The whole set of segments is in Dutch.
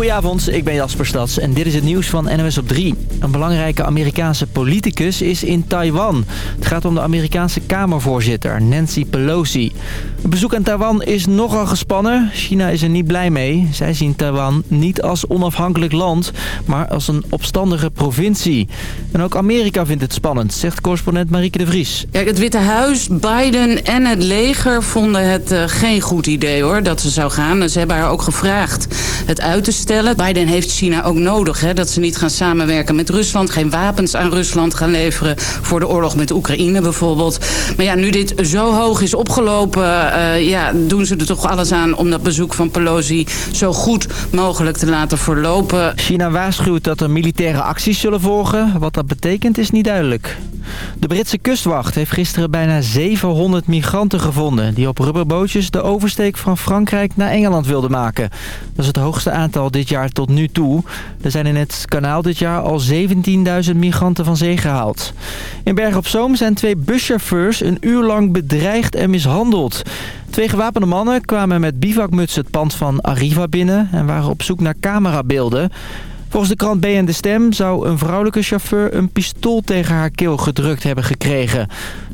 Goedenavond, ik ben Jasper Stads en dit is het nieuws van NOS op 3. Een belangrijke Amerikaanse politicus is in Taiwan. Het gaat om de Amerikaanse Kamervoorzitter, Nancy Pelosi. Het bezoek aan Taiwan is nogal gespannen. China is er niet blij mee. Zij zien Taiwan niet als onafhankelijk land, maar als een opstandige provincie. En ook Amerika vindt het spannend, zegt correspondent Marieke de Vries. Het Witte Huis, Biden en het leger vonden het uh, geen goed idee hoor, dat ze zou gaan. Ze hebben haar ook gevraagd het uit te stellen. Biden heeft China ook nodig, hè, dat ze niet gaan samenwerken met Rusland. Geen wapens aan Rusland gaan leveren voor de oorlog met Oekraïne bijvoorbeeld. Maar ja, nu dit zo hoog is opgelopen, uh, ja, doen ze er toch alles aan om dat bezoek van Pelosi zo goed mogelijk te laten verlopen. China waarschuwt dat er militaire acties zullen volgen. Wat dat betekent is niet duidelijk. De Britse kustwacht heeft gisteren bijna 700 migranten gevonden... die op rubberbootjes de oversteek van Frankrijk naar Engeland wilden maken. Dat is het hoogste aantal dit jaar tot nu toe. Er zijn in het kanaal dit jaar al 17.000 migranten van zee gehaald. In Berg op Zoom zijn twee buschauffeurs een uur lang bedreigd en mishandeld. Twee gewapende mannen kwamen met bivakmutsen het pand van Arriva binnen... en waren op zoek naar camerabeelden... Volgens de krant BN De Stem zou een vrouwelijke chauffeur een pistool tegen haar keel gedrukt hebben gekregen.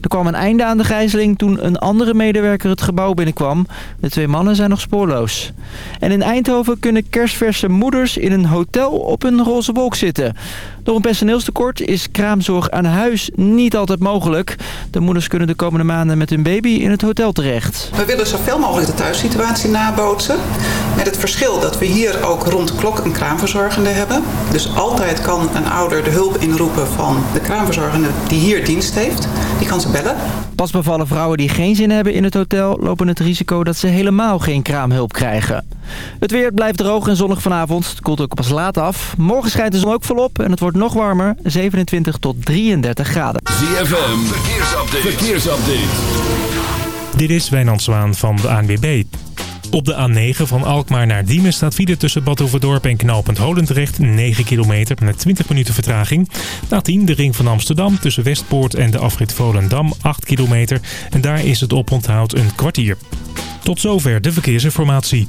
Er kwam een einde aan de gijzeling toen een andere medewerker het gebouw binnenkwam. De twee mannen zijn nog spoorloos. En in Eindhoven kunnen kerstverse moeders in een hotel op een roze wolk zitten. Door een personeelstekort is kraamzorg aan huis niet altijd mogelijk. De moeders kunnen de komende maanden met hun baby in het hotel terecht. We willen zoveel mogelijk de thuissituatie nabootsen. Met het verschil dat we hier ook rond de klok een kraamverzorgende hebben. Dus altijd kan een ouder de hulp inroepen van de kraamverzorgende die hier dienst heeft. Die kan ze bellen. Pas bevallen vrouwen die geen zin hebben in het hotel... lopen het risico dat ze helemaal geen kraamhulp krijgen. Het weer blijft droog en zonnig vanavond. Het koelt ook pas laat af. Morgen schijnt de zon ook volop en het wordt nog warmer. 27 tot 33 graden. ZFM, verkeersupdate. verkeersupdate. Dit is Wijnand Zwaan van de ANWB. Op de A9 van Alkmaar naar Diemen staat file tussen Badhoevedorp en Knopend Holendrecht 9 kilometer met 20 minuten vertraging. Na 10 de ring van Amsterdam tussen Westpoort en de afrit Volendam 8 kilometer. En daar is het oponthoud een kwartier. Tot zover de verkeersinformatie.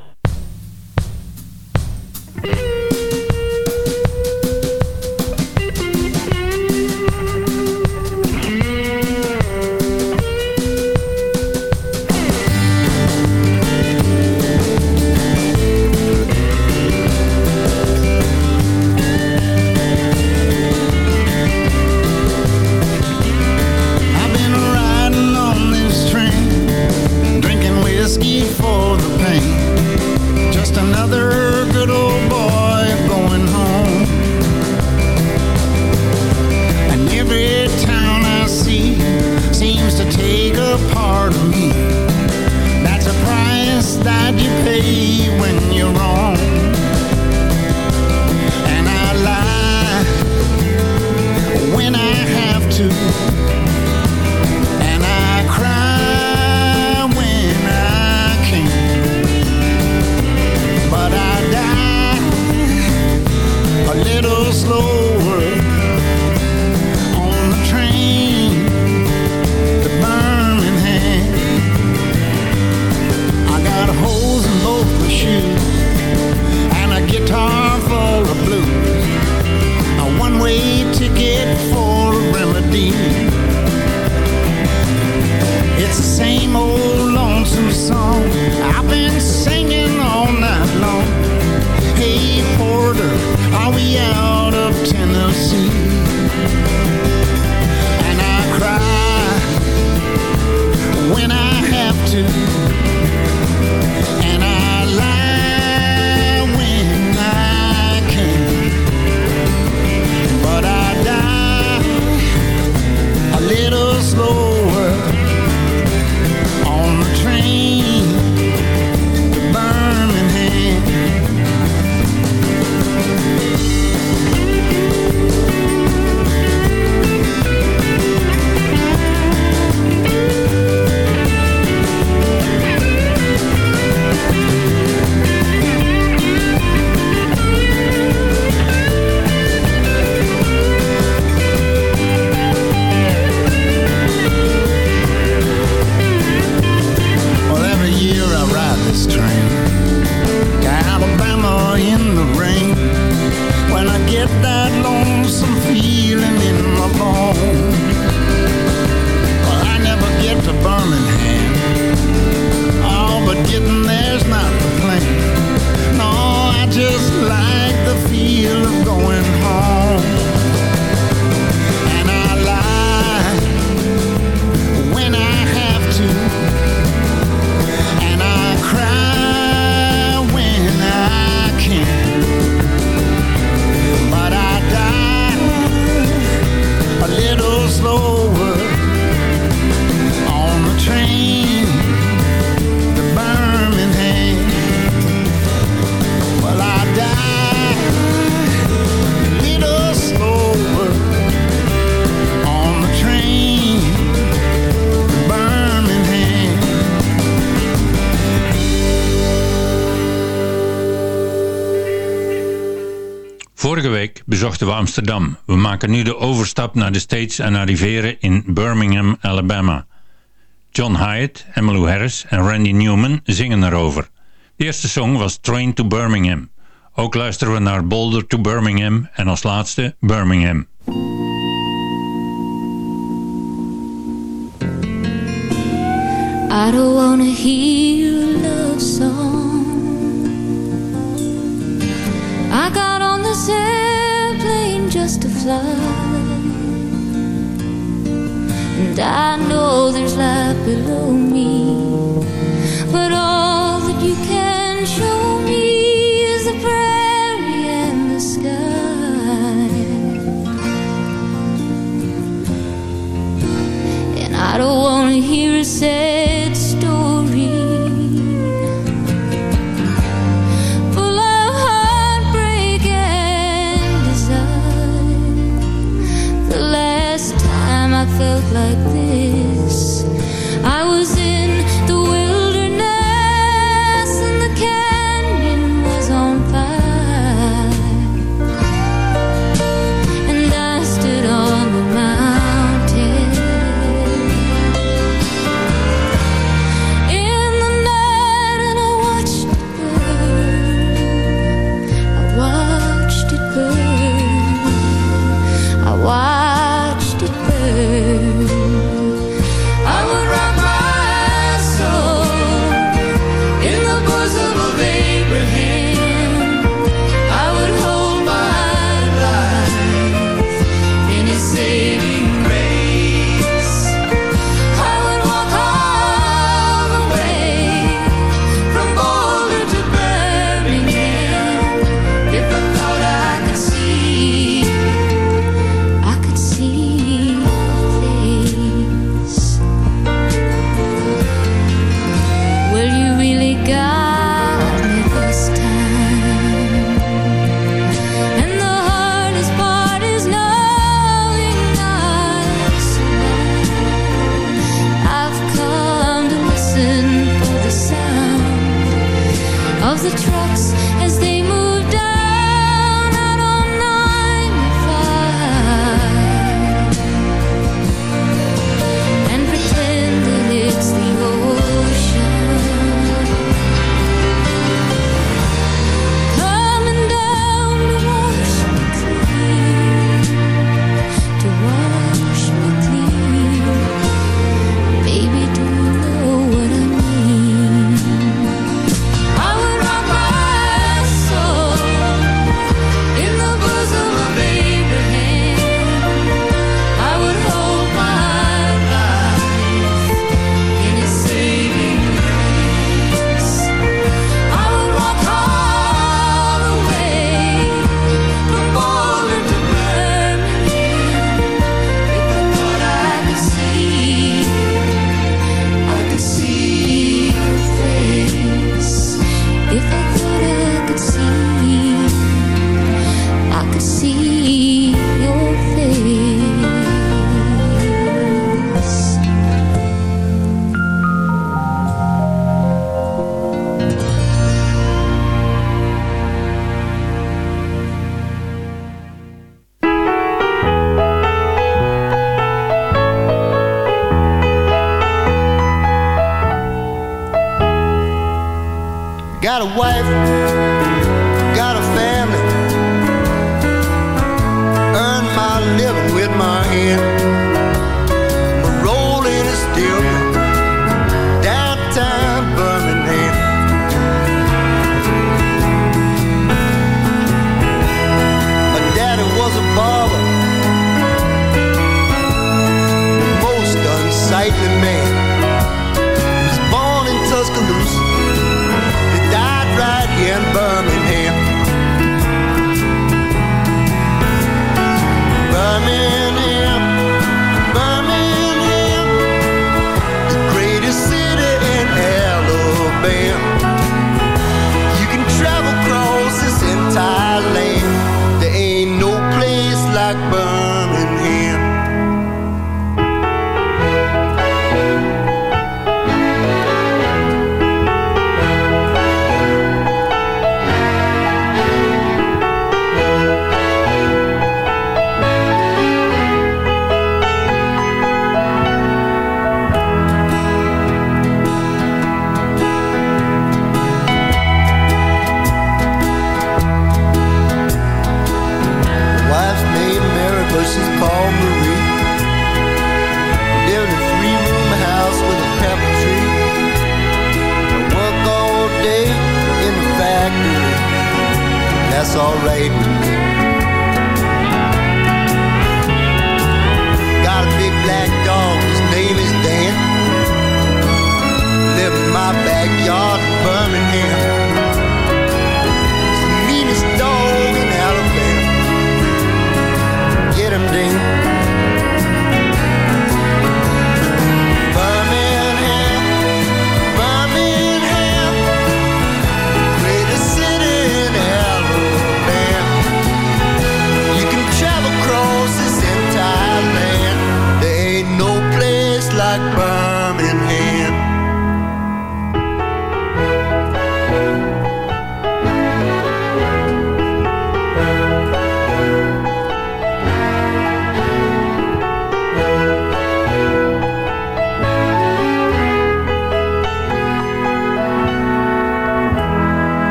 Amsterdam. We maken nu de overstap naar de States en arriveren in Birmingham, Alabama. John Hyatt, Emmylou Harris en Randy Newman zingen erover. De eerste song was Train to Birmingham. Ook luisteren we naar Boulder to Birmingham en als laatste Birmingham. I don't wanna hear just a fly. And I know there's light below me. the trucks as they lightning man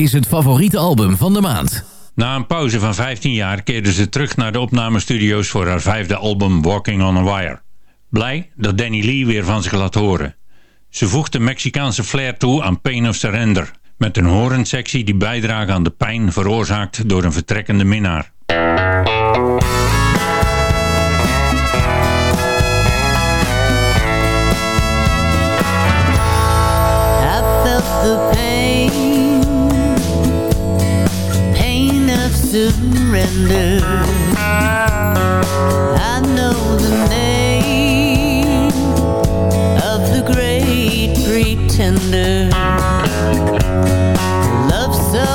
is het favoriete album van de maand. Na een pauze van 15 jaar keerde ze terug naar de opnamestudio's voor haar vijfde album Walking on a Wire. Blij dat Danny Lee weer van zich laat horen. Ze voegt de Mexicaanse flair toe aan Pain of Surrender, met een horensectie die bijdraagt aan de pijn veroorzaakt door een vertrekkende minnaar. Surrender. I know the name of the great pretender. Love so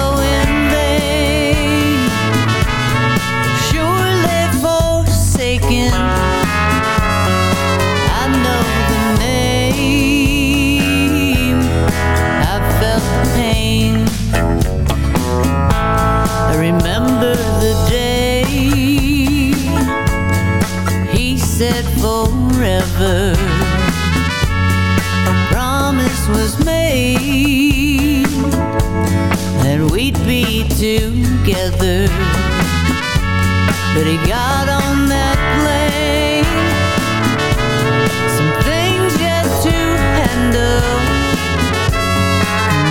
forever. A promise was made that we'd be together. But he got on that plane. Some things yet to handle.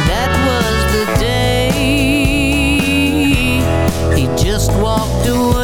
That was the day he just walked away.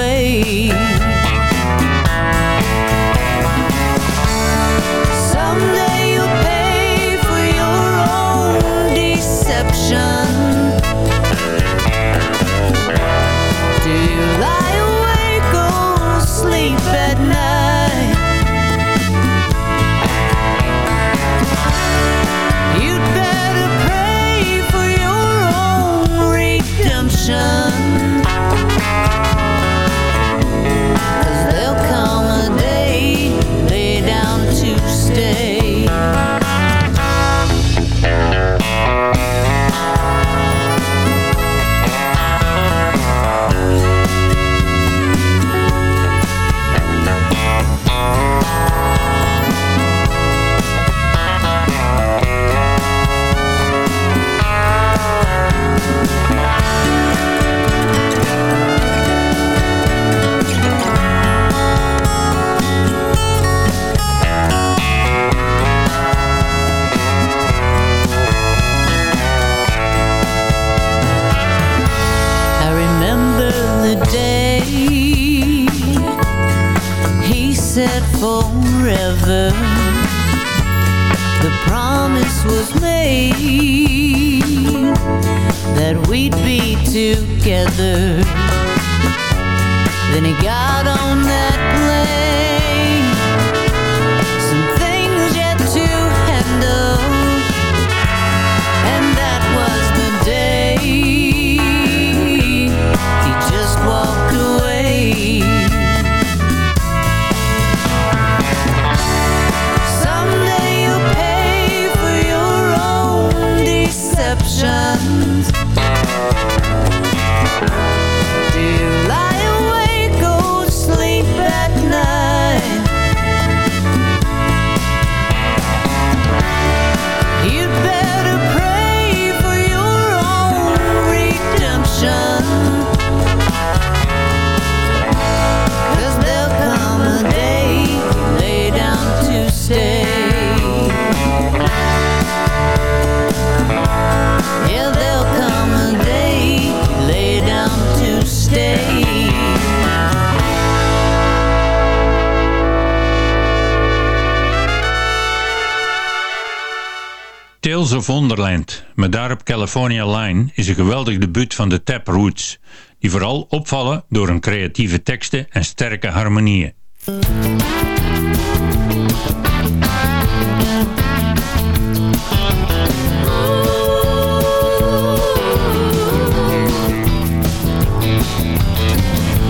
Wonderland, met daarop California Line, is een geweldig debuut van de Taproots, die vooral opvallen door hun creatieve teksten en sterke harmonieën.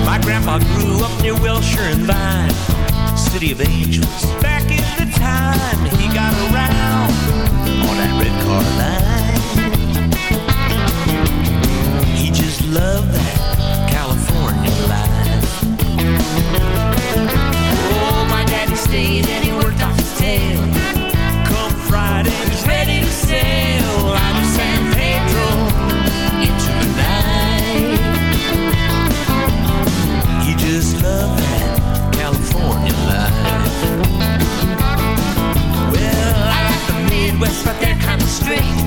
My grandpa grew up near Wilshire and Vine, city of angels. But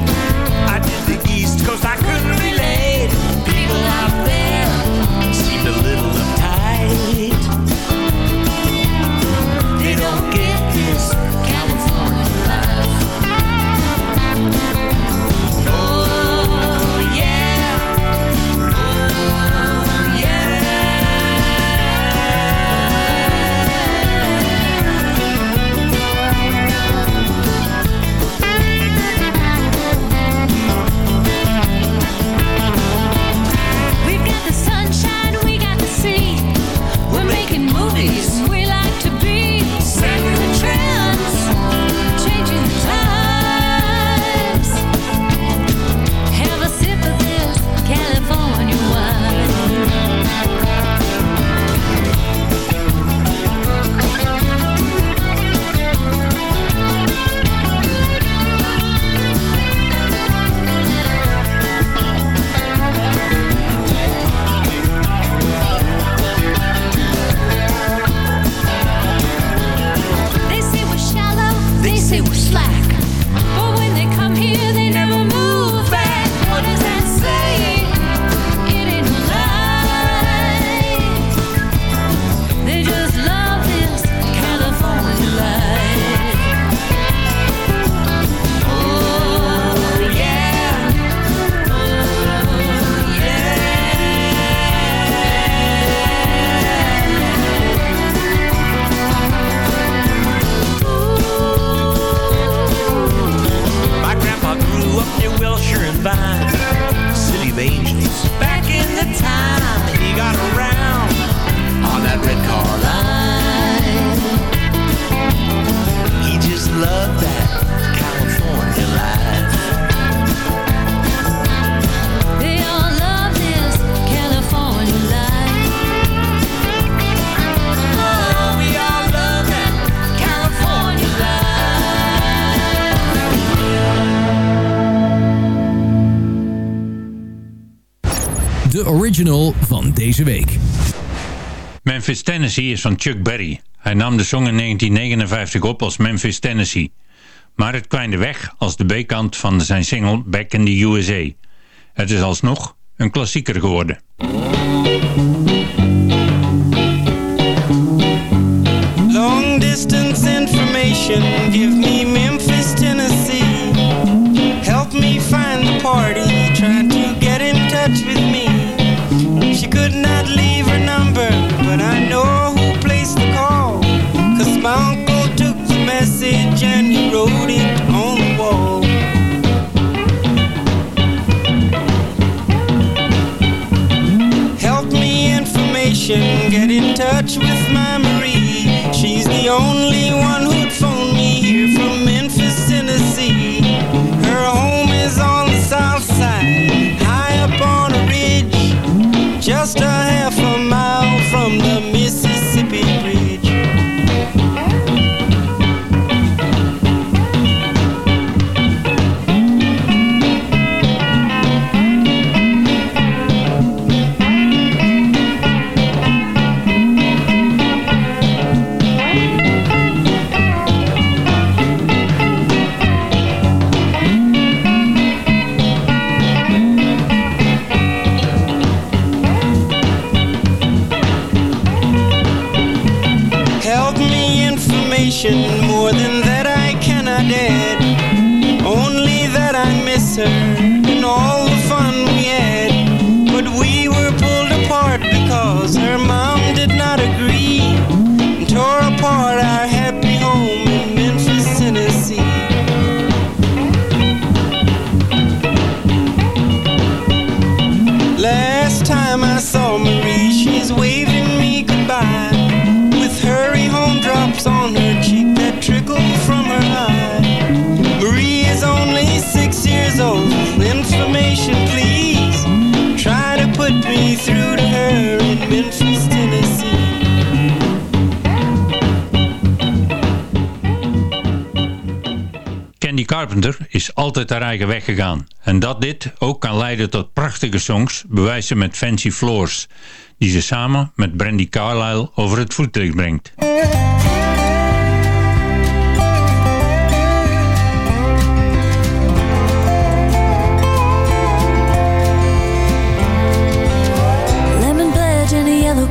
original van deze week. Memphis, Tennessee is van Chuck Berry. Hij nam de song in 1959 op als Memphis, Tennessee. Maar het kwijnde weg als de B-kant van zijn single Back in the USA. Het is alsnog een klassieker geworden. Long distance information, give me could not leave her number, but I know who placed the call. Cause my uncle took the message and he wrote it on the wall. Help me information, get in touch with my Marie. She's the only More than that I cannot add. Only that I miss her. is altijd haar eigen weg gegaan. En dat dit ook kan leiden tot prachtige songs bewijzen met Fancy Floors, die ze samen met Brandy Carlyle over het voetlicht brengt. Lemon Bled in the Yellow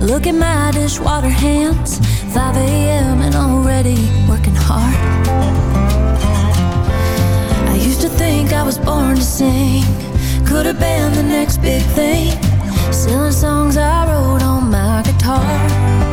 Look at my dishwater hands 5 a.m. and already working hard I was born to sing. Could have been the next big thing. Selling songs I wrote on my guitar.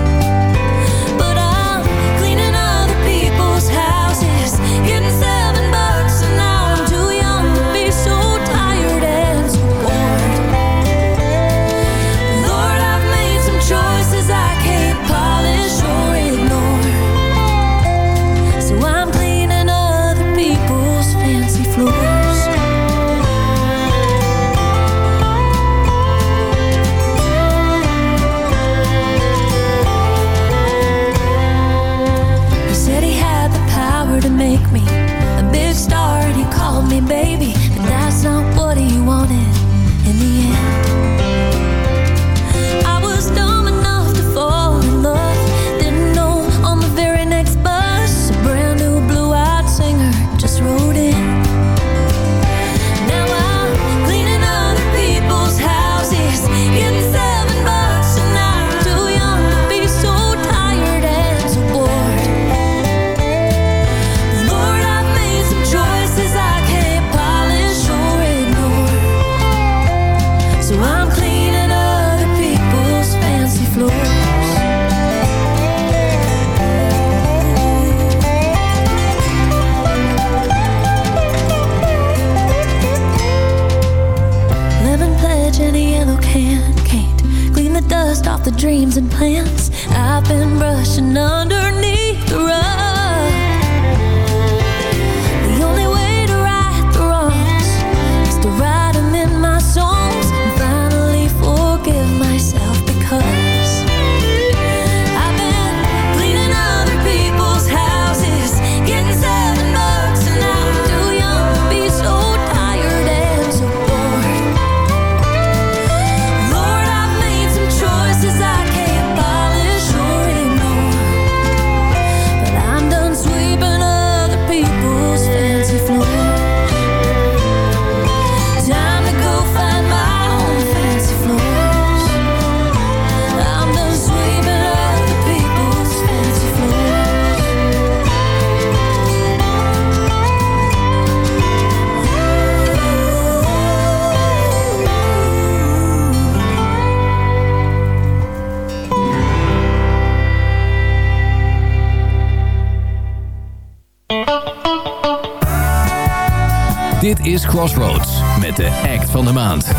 de act van de maand.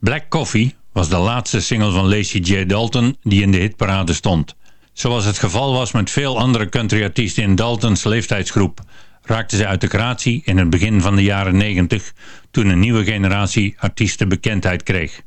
Black Coffee was de laatste single van Lacey J. Dalton die in de hitparade stond. Zoals het geval was met veel andere countryartiesten in Daltons leeftijdsgroep... raakte ze uit de creatie in het begin van de jaren 90... toen een nieuwe generatie artiesten bekendheid kreeg.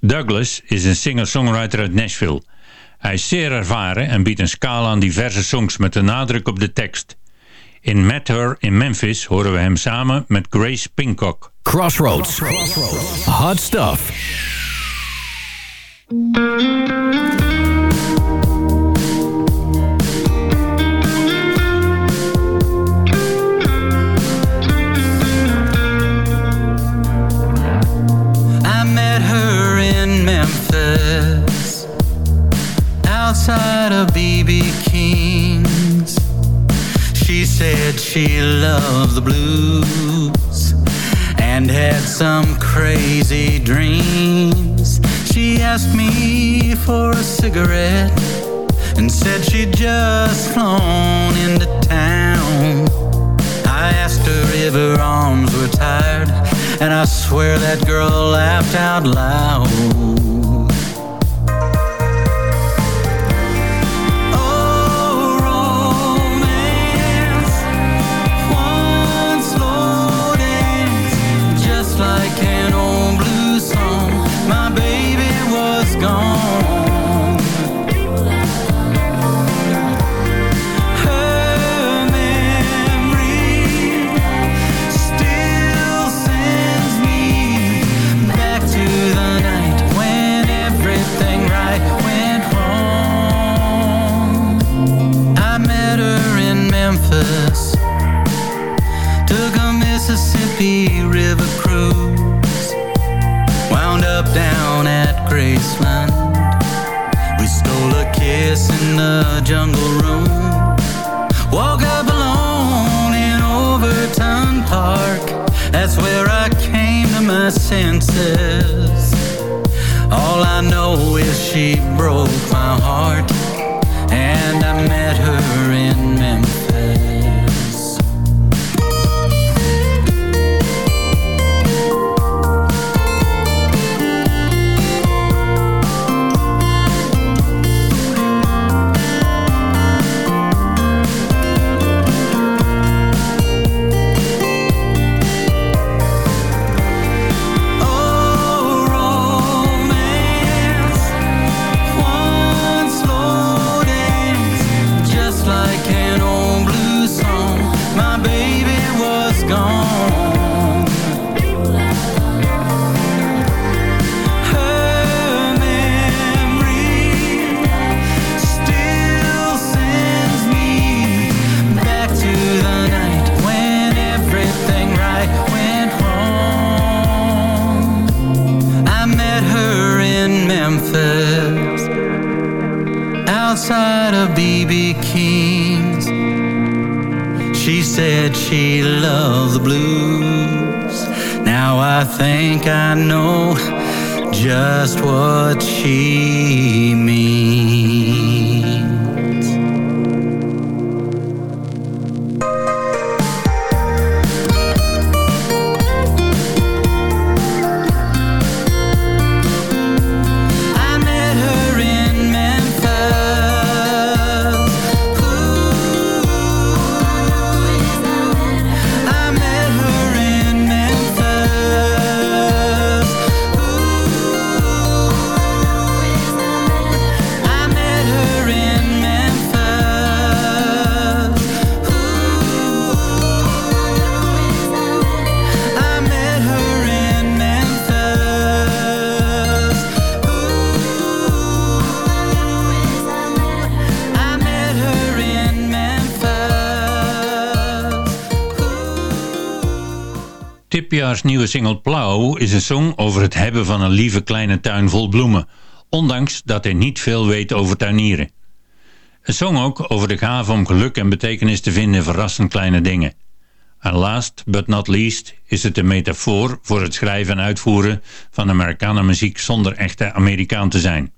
Douglas is een singer-songwriter uit Nashville. Hij is zeer ervaren en biedt een scala aan diverse songs met de nadruk op de tekst. In Met Her in Memphis horen we hem samen met Grace Pincock. Crossroads. Hot stuff. Memphis, outside of BB King's. She said she loved the blues and had some crazy dreams. She asked me for a cigarette and said she'd just flown into town. I asked her if her arms were tired, and I swear that girl laughed out loud. Single Plow is een song over het hebben van een lieve kleine tuin vol bloemen, ondanks dat hij niet veel weet over tuinieren. Een song ook over de gave om geluk en betekenis te vinden in verrassend kleine dingen. En last but not least is het een metafoor voor het schrijven en uitvoeren van Amerikanen muziek zonder echte Amerikaan te zijn.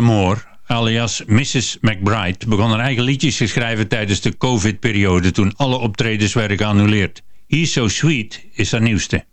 Made Moore, alias Mrs. McBride, begon haar eigen liedjes te schrijven tijdens de COVID-periode toen alle optredens werden geannuleerd. He's So Sweet is haar nieuwste.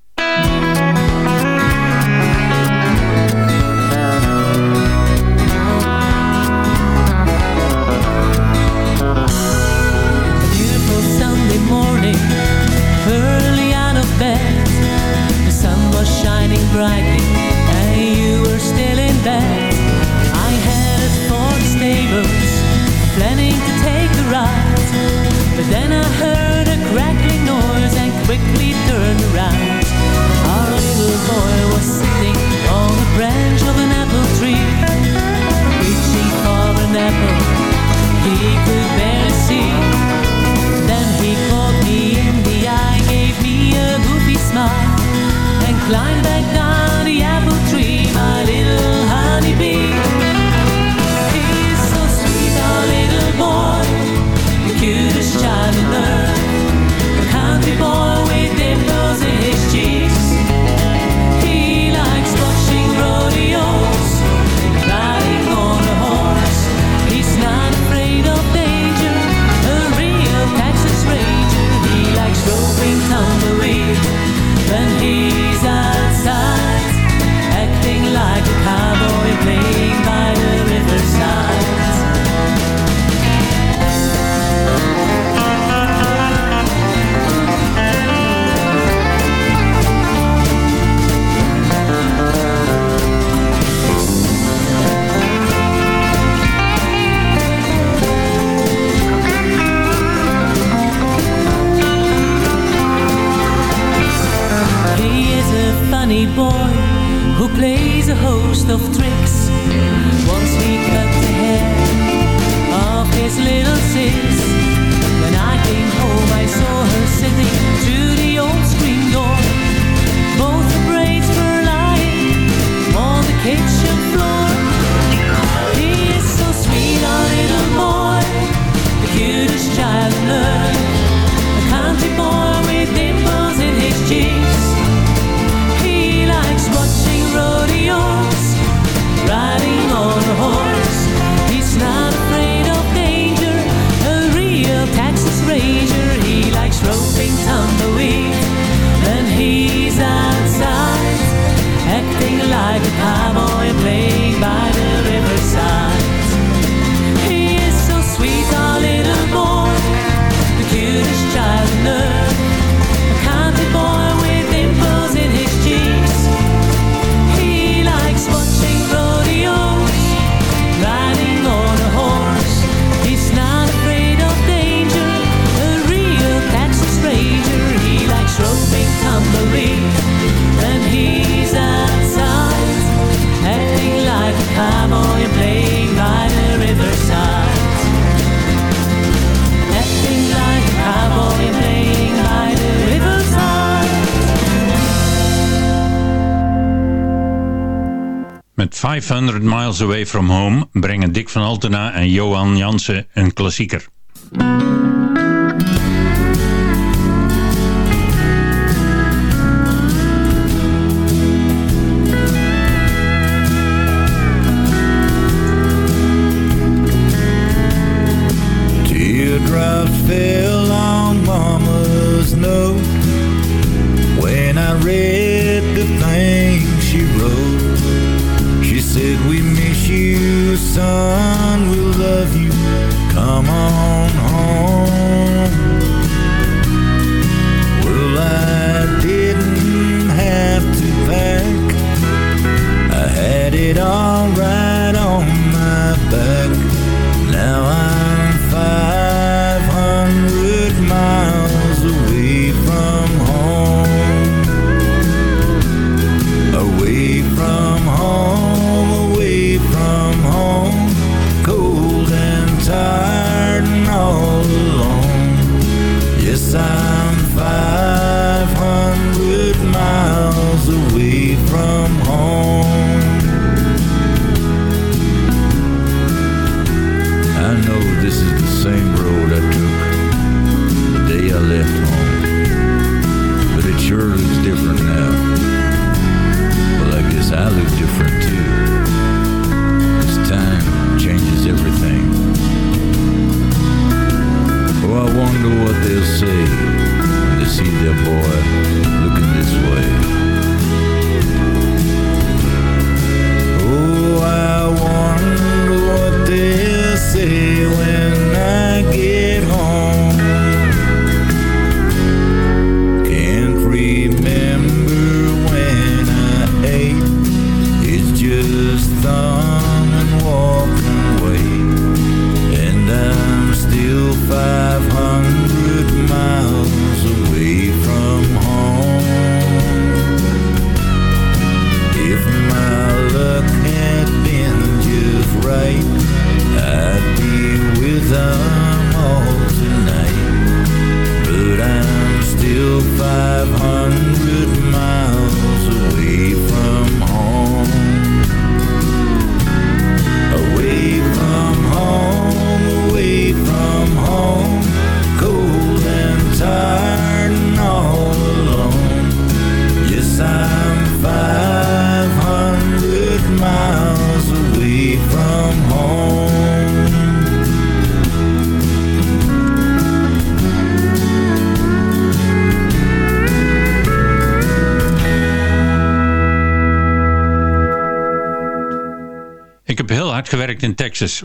500 Miles Away From Home brengen Dick van Altena en Johan Jansen een klassieker.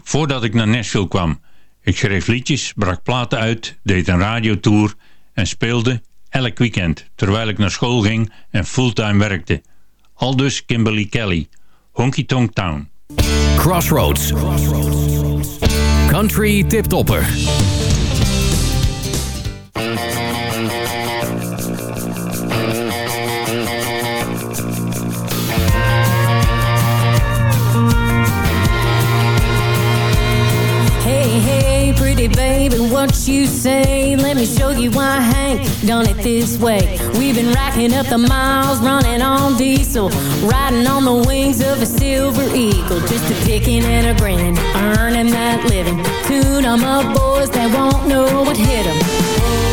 voordat ik naar Nashville kwam. Ik schreef liedjes, brak platen uit, deed een radiotour en speelde elk weekend terwijl ik naar school ging en fulltime werkte. Aldus Kimberly Kelly, Honky Tonk Town. Crossroads. Country Tiptopper. Frankie, why Hank done it this way? We've been racking up the miles, running on diesel, riding on the wings of a silver eagle, just a picking and a grinning, earning that living. Tune 'em up, boys, that won't know what hit 'em.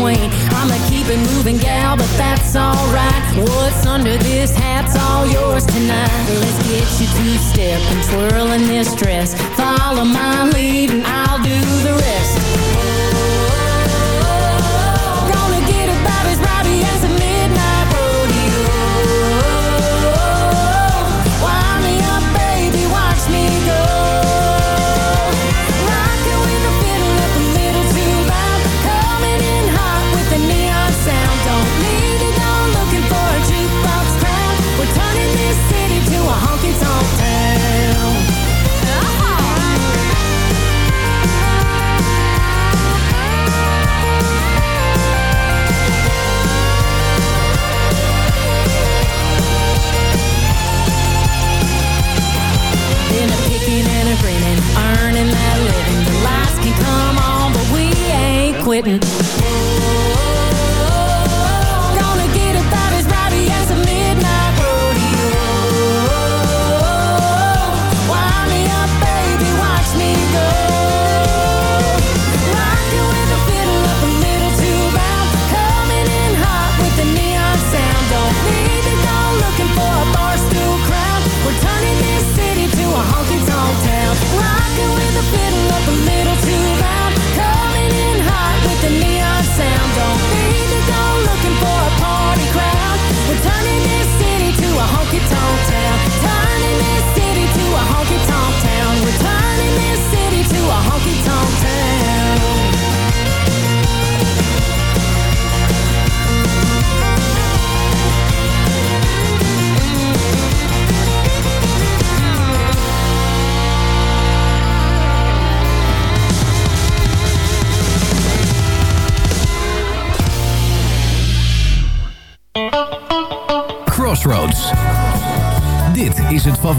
queen. I'ma keep it moving, gal, but that's alright. What's under this hat's all yours tonight. Let's get you two-step and twirling this dress. Follow my lead and I'll do the rest. baby.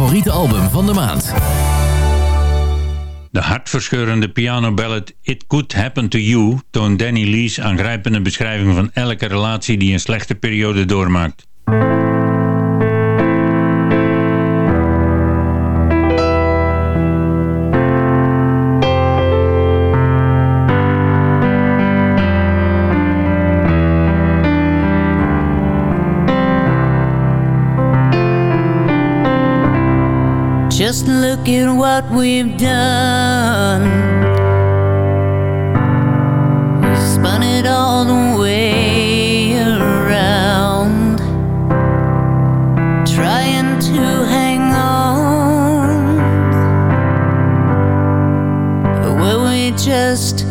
favoriete album van de maand. De hartverscheurende pianoballet It Could Happen To You toont Danny Lee's aangrijpende beschrijving van elke relatie die een slechte periode doormaakt. in what we've done. We spun it all the way around, trying to hang on. But were we just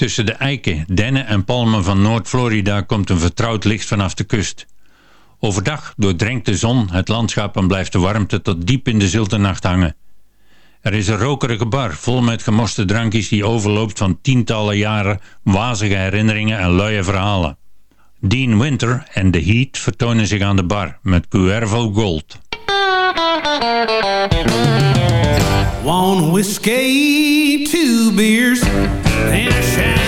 Tussen de eiken, dennen en palmen van Noord-Florida komt een vertrouwd licht vanaf de kust. Overdag doordrenkt de zon het landschap en blijft de warmte tot diep in de zilte nacht hangen. Er is een rokerige bar vol met gemorste drankjes die overloopt van tientallen jaren wazige herinneringen en luie verhalen. Dean Winter en The Heat vertonen zich aan de bar met Cuervo Gold. One whiskey, two beers... and shine.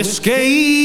escape.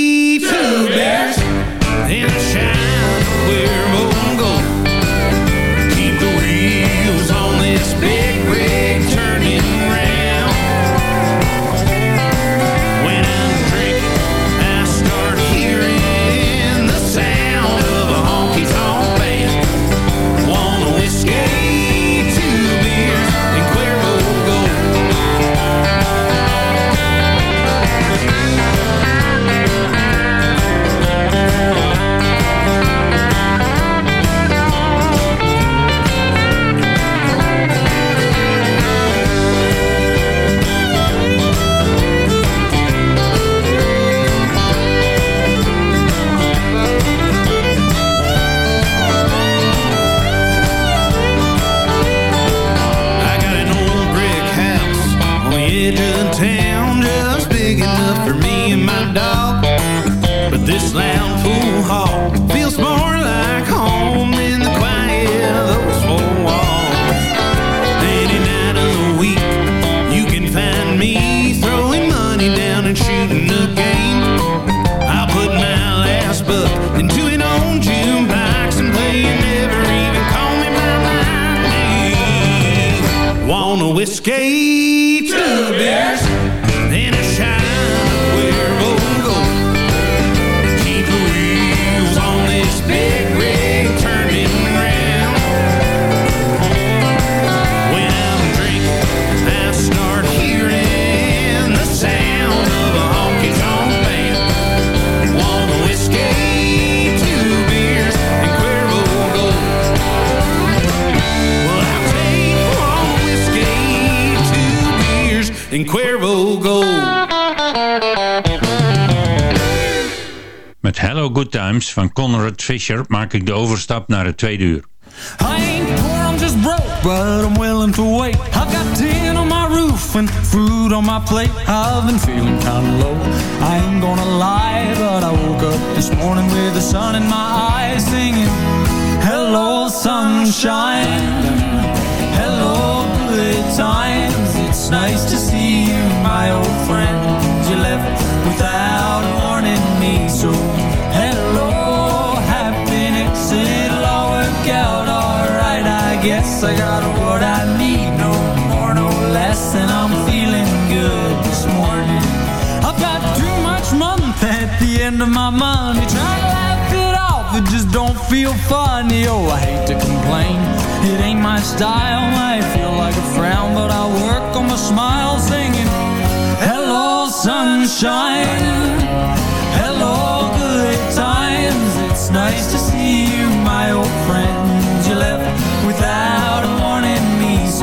van Conrad Fisher maak ik de overstap naar het tweede uur. I ain't poor, I'm just broke, but I'm willing to wait. I've got tin on my roof and food on my plate. I've been feeling kind of low. I ain't gonna lie, but I woke up this morning with the sun in my eyes singing, Hello, sunshine. Hello, good times. It's nice to see you, my old friend. I got what I need, no more, no less, and I'm feeling good this morning. I've got too much month at the end of my month. You Try to laugh it off, it just don't feel funny. Oh, I hate to complain, it ain't my style. I feel like a frown, but I work on my smile, singing, Hello, sunshine. Hello, good times. It's nice to see you, my old friend.